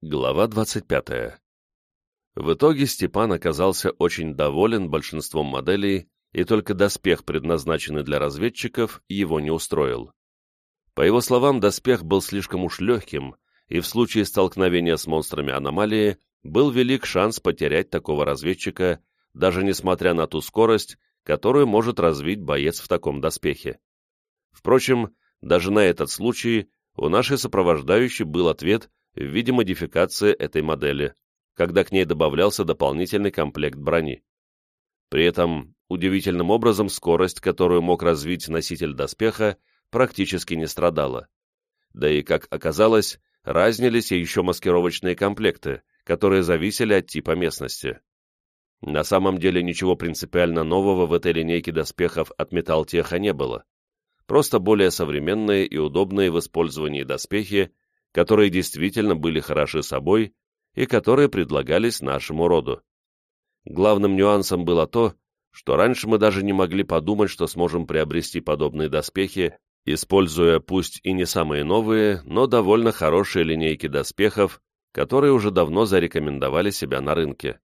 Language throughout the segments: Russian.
Глава 25. В итоге Степан оказался очень доволен большинством моделей, и только доспех, предназначенный для разведчиков, его не устроил. По его словам, доспех был слишком уж легким, и в случае столкновения с монстрами аномалии был велик шанс потерять такого разведчика, даже несмотря на ту скорость, которую может развить боец в таком доспехе. Впрочем, даже на этот случай у нашей сопровождающей был ответ в виде модификации этой модели, когда к ней добавлялся дополнительный комплект брони. При этом удивительным образом скорость, которую мог развить носитель доспеха, практически не страдала. Да и, как оказалось, разнились и еще маскировочные комплекты, которые зависели от типа местности. На самом деле ничего принципиально нового в этой линейке доспехов от Металлтеха не было. Просто более современные и удобные в использовании доспехи которые действительно были хороши собой и которые предлагались нашему роду. Главным нюансом было то, что раньше мы даже не могли подумать, что сможем приобрести подобные доспехи, используя пусть и не самые новые, но довольно хорошие линейки доспехов, которые уже давно зарекомендовали себя на рынке.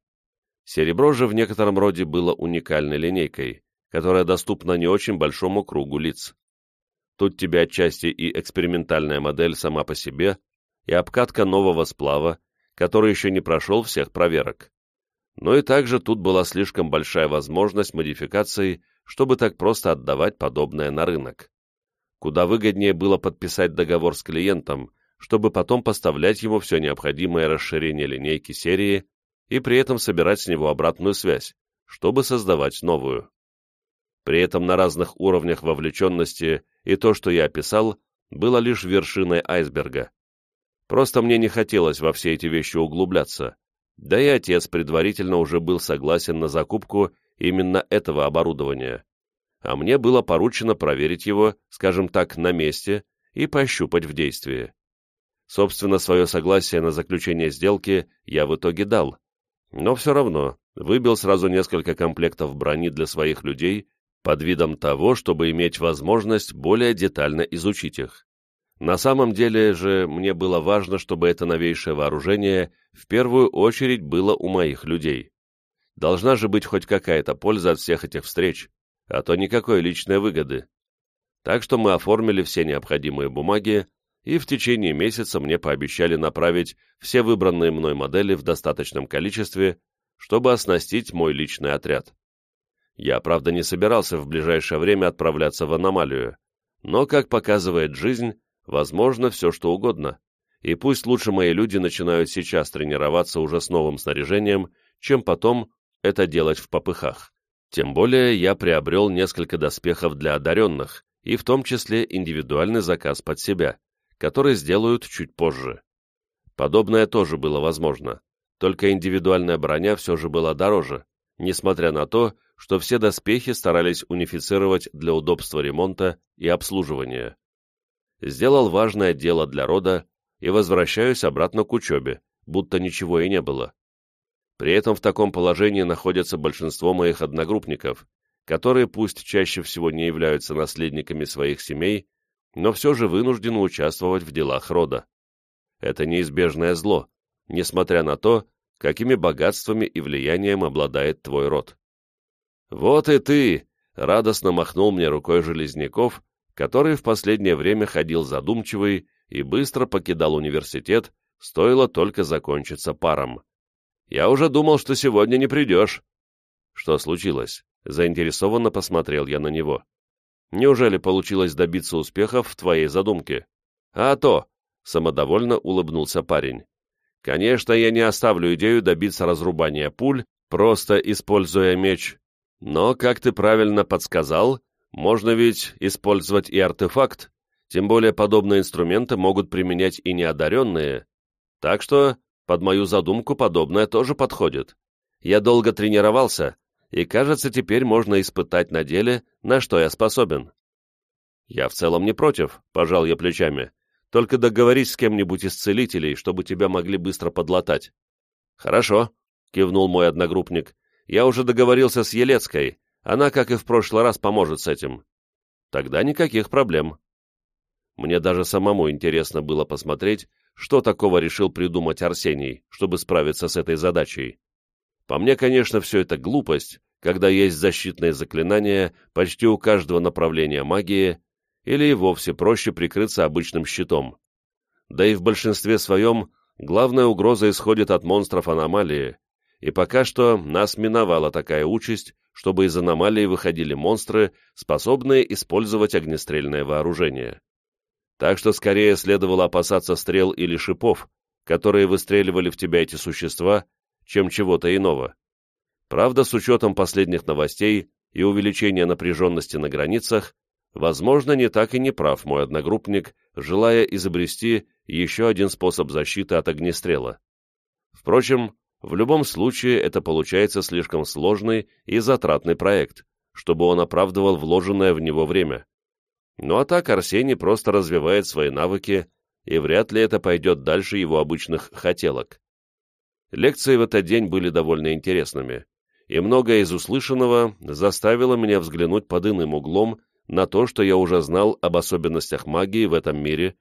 Серебро же в некотором роде было уникальной линейкой, которая доступна не очень большому кругу лиц. Тут тебе отчасти и экспериментальная модель сама по себе, и обкатка нового сплава, который еще не прошел всех проверок. Но и также тут была слишком большая возможность модификаций, чтобы так просто отдавать подобное на рынок. Куда выгоднее было подписать договор с клиентом, чтобы потом поставлять ему все необходимое расширение линейки серии и при этом собирать с него обратную связь, чтобы создавать новую. При этом на разных уровнях вовлеченности и то, что я описал, было лишь вершиной айсберга. Просто мне не хотелось во все эти вещи углубляться, да и отец предварительно уже был согласен на закупку именно этого оборудования, а мне было поручено проверить его, скажем так, на месте и пощупать в действии. Собственно, свое согласие на заключение сделки я в итоге дал, но все равно выбил сразу несколько комплектов брони для своих людей под видом того, чтобы иметь возможность более детально изучить их. На самом деле же мне было важно, чтобы это новейшее вооружение в первую очередь было у моих людей. Должна же быть хоть какая-то польза от всех этих встреч, а то никакой личной выгоды. Так что мы оформили все необходимые бумаги, и в течение месяца мне пообещали направить все выбранные мной модели в достаточном количестве, чтобы оснастить мой личный отряд. Я, правда, не собирался в ближайшее время отправляться в аномалию, но, как показывает жизнь, возможно все что угодно, и пусть лучше мои люди начинают сейчас тренироваться уже с новым снаряжением, чем потом это делать в попыхах. Тем более я приобрел несколько доспехов для одаренных, и в том числе индивидуальный заказ под себя, который сделают чуть позже. Подобное тоже было возможно, только индивидуальная броня все же была дороже, несмотря на то, что все доспехи старались унифицировать для удобства ремонта и обслуживания. Сделал важное дело для рода и возвращаюсь обратно к учебе, будто ничего и не было. При этом в таком положении находятся большинство моих одногруппников, которые пусть чаще всего не являются наследниками своих семей, но все же вынуждены участвовать в делах рода. Это неизбежное зло, несмотря на то, какими богатствами и влиянием обладает твой род. «Вот и ты!» — радостно махнул мне рукой Железняков, который в последнее время ходил задумчивый и быстро покидал университет, стоило только закончиться паром. «Я уже думал, что сегодня не придешь». «Что случилось?» — заинтересованно посмотрел я на него. «Неужели получилось добиться успехов в твоей задумке?» «А то!» — самодовольно улыбнулся парень. «Конечно, я не оставлю идею добиться разрубания пуль, просто используя меч, но, как ты правильно подсказал, можно ведь использовать и артефакт, тем более подобные инструменты могут применять и неодаренные. Так что под мою задумку подобное тоже подходит. Я долго тренировался, и, кажется, теперь можно испытать на деле, на что я способен. Я в целом не против, пожал я плечами. Только договорись с кем-нибудь из целителей, чтобы тебя могли быстро подлатать. Хорошо, кивнул мой одногруппник. Я уже договорился с Елецкой, она, как и в прошлый раз, поможет с этим. Тогда никаких проблем. Мне даже самому интересно было посмотреть, что такого решил придумать Арсений, чтобы справиться с этой задачей. По мне, конечно, все это глупость, когда есть защитные заклинания почти у каждого направления магии, или и вовсе проще прикрыться обычным щитом. Да и в большинстве своем главная угроза исходит от монстров аномалии, и пока что нас миновала такая участь, чтобы из аномалии выходили монстры, способные использовать огнестрельное вооружение. Так что скорее следовало опасаться стрел или шипов, которые выстреливали в тебя эти существа, чем чего-то иного. Правда, с учетом последних новостей и увеличения напряженности на границах, возможно, не так и не прав мой одногруппник, желая изобрести еще один способ защиты от огнестрела. Впрочем, в любом случае это получается слишком сложный и затратный проект, чтобы он оправдывал вложенное в него время. Ну а так Арсений просто развивает свои навыки, и вряд ли это пойдет дальше его обычных хотелок. Лекции в этот день были довольно интересными, и многое из услышанного заставило меня взглянуть под иным углом на то, что я уже знал об особенностях магии в этом мире,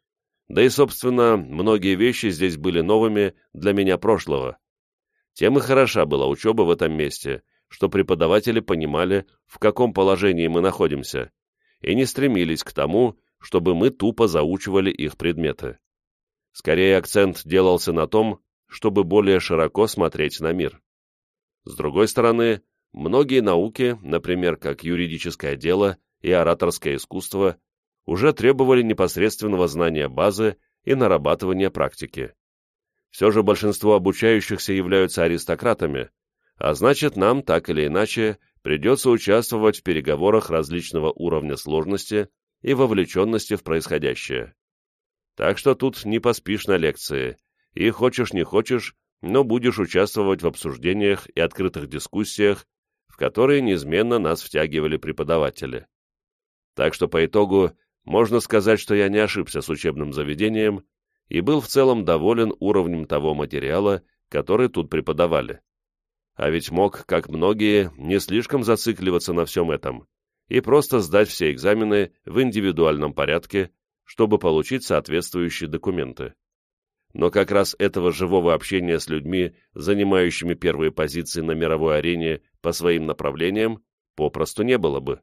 да и, собственно, многие вещи здесь были новыми для меня прошлого. Тем и хороша была учеба в этом месте, что преподаватели понимали, в каком положении мы находимся, и не стремились к тому, чтобы мы тупо заучивали их предметы. Скорее акцент делался на том, чтобы более широко смотреть на мир. С другой стороны, многие науки, например, как юридическое дело и ораторское искусство, уже требовали непосредственного знания базы и нарабатывания практики. Все же большинство обучающихся являются аристократами, а значит нам, так или иначе, придется участвовать в переговорах различного уровня сложности и вовлеченности в происходящее. Так что тут не поспишь на лекции, и хочешь не хочешь, но будешь участвовать в обсуждениях и открытых дискуссиях, в которые неизменно нас втягивали преподаватели. Так что по итогу можно сказать, что я не ошибся с учебным заведением и был в целом доволен уровнем того материала, который тут преподавали. А ведь мог, как многие, не слишком зацикливаться на всем этом и просто сдать все экзамены в индивидуальном порядке, чтобы получить соответствующие документы. Но как раз этого живого общения с людьми, занимающими первые позиции на мировой арене по своим направлениям, попросту не было бы.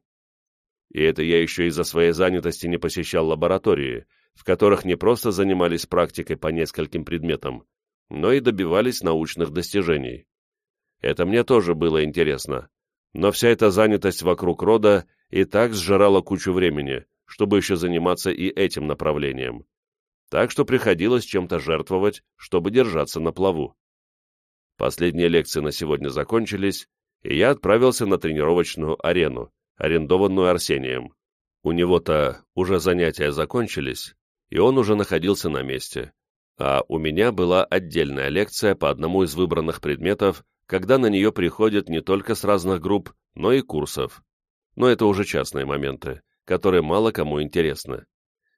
И это я еще из-за своей занятости не посещал лаборатории, в которых не просто занимались практикой по нескольким предметам, но и добивались научных достижений. Это мне тоже было интересно, но вся эта занятость вокруг рода и так сжирала кучу времени, чтобы еще заниматься и этим направлением. Так что приходилось чем-то жертвовать, чтобы держаться на плаву. Последние лекции на сегодня закончились, и я отправился на тренировочную арену, арендованную Арсением. У него-то уже занятия закончились, и он уже находился на месте. А у меня была отдельная лекция по одному из выбранных предметов, когда на нее приходят не только с разных групп, но и курсов. Но это уже частные моменты, которые мало кому интересны.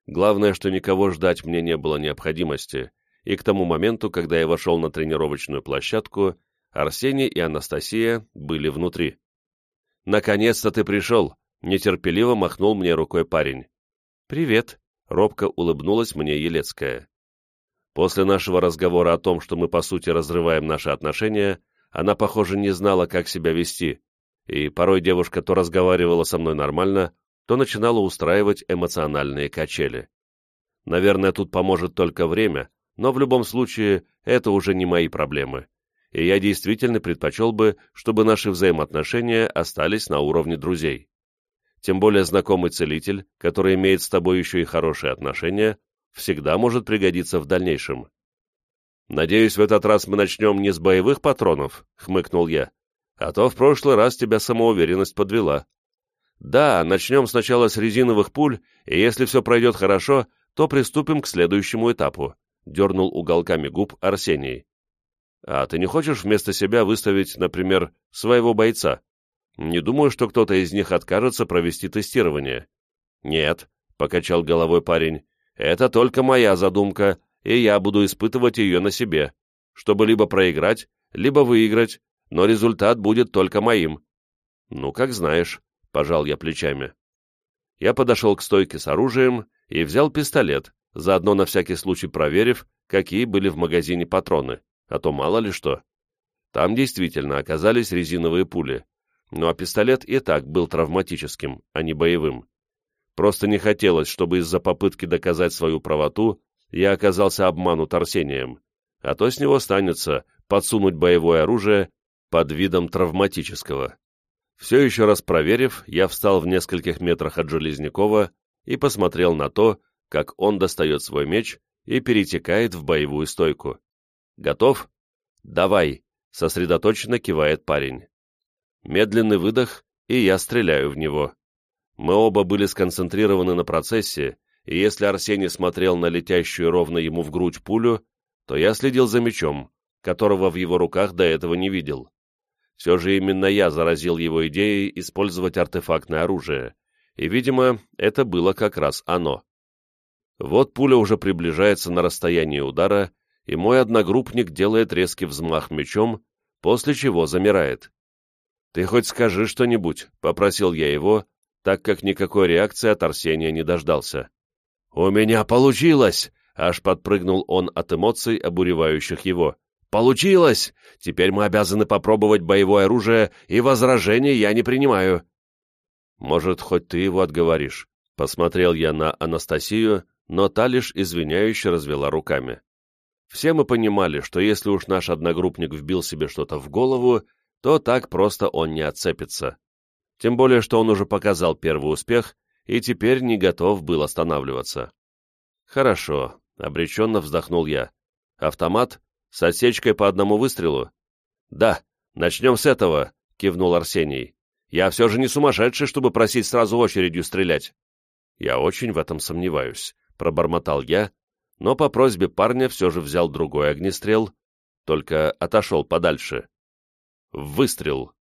Главное, что никого ждать мне не было необходимости, и к тому моменту, когда я вошел на тренировочную площадку, Арсений и Анастасия были внутри. «Наконец-то ты пришел!» — нетерпеливо махнул мне рукой парень. «Привет!» Робко улыбнулась мне Елецкая. После нашего разговора о том, что мы по сути разрываем наши отношения, она, похоже, не знала, как себя вести, и порой девушка то разговаривала со мной нормально, то начинала устраивать эмоциональные качели. Наверное, тут поможет только время, но в любом случае это уже не мои проблемы, и я действительно предпочел бы, чтобы наши взаимоотношения остались на уровне друзей тем более знакомый целитель, который имеет с тобой еще и хорошие отношения, всегда может пригодиться в дальнейшем. «Надеюсь, в этот раз мы начнем не с боевых патронов», — хмыкнул я, «а то в прошлый раз тебя самоуверенность подвела». «Да, начнем сначала с резиновых пуль, и если все пройдет хорошо, то приступим к следующему этапу», — дернул уголками губ Арсений. «А ты не хочешь вместо себя выставить, например, своего бойца?» Не думаю, что кто-то из них откажется провести тестирование. Нет, покачал головой парень, это только моя задумка, и я буду испытывать ее на себе, чтобы либо проиграть, либо выиграть, но результат будет только моим. Ну, как знаешь, пожал я плечами. Я подошел к стойке с оружием и взял пистолет, заодно на всякий случай проверив, какие были в магазине патроны, а то мало ли что. Там действительно оказались резиновые пули, ну а пистолет и так был травматическим, а не боевым. Просто не хотелось, чтобы из-за попытки доказать свою правоту я оказался обманут Арсением, а то с него станется подсунуть боевое оружие под видом травматического. Все еще раз проверив, я встал в нескольких метрах от Железнякова и посмотрел на то, как он достает свой меч и перетекает в боевую стойку. «Готов?» «Давай», — сосредоточенно кивает парень. Медленный выдох, и я стреляю в него. Мы оба были сконцентрированы на процессе, и если Арсений смотрел на летящую ровно ему в грудь пулю, то я следил за мечом, которого в его руках до этого не видел. Все же именно я заразил его идеей использовать артефактное оружие, и, видимо, это было как раз оно. Вот пуля уже приближается на расстояние удара, и мой одногруппник делает резкий взмах мечом, после чего замирает. «Ты хоть скажи что-нибудь», — попросил я его, так как никакой реакции от Арсения не дождался. «У меня получилось!» — аж подпрыгнул он от эмоций, обуревающих его. «Получилось! Теперь мы обязаны попробовать боевое оружие, и возражений я не принимаю». «Может, хоть ты его отговоришь?» Посмотрел я на Анастасию, но та лишь извиняюще развела руками. Все мы понимали, что если уж наш одногруппник вбил себе что-то в голову, то так просто он не отцепится. Тем более, что он уже показал первый успех и теперь не готов был останавливаться. «Хорошо», — обреченно вздохнул я. «Автомат? С отсечкой по одному выстрелу?» «Да, начнем с этого», — кивнул Арсений. «Я все же не сумасшедший, чтобы просить сразу очередью стрелять». «Я очень в этом сомневаюсь», — пробормотал я, но по просьбе парня все же взял другой огнестрел, только отошел подальше. Выстрел.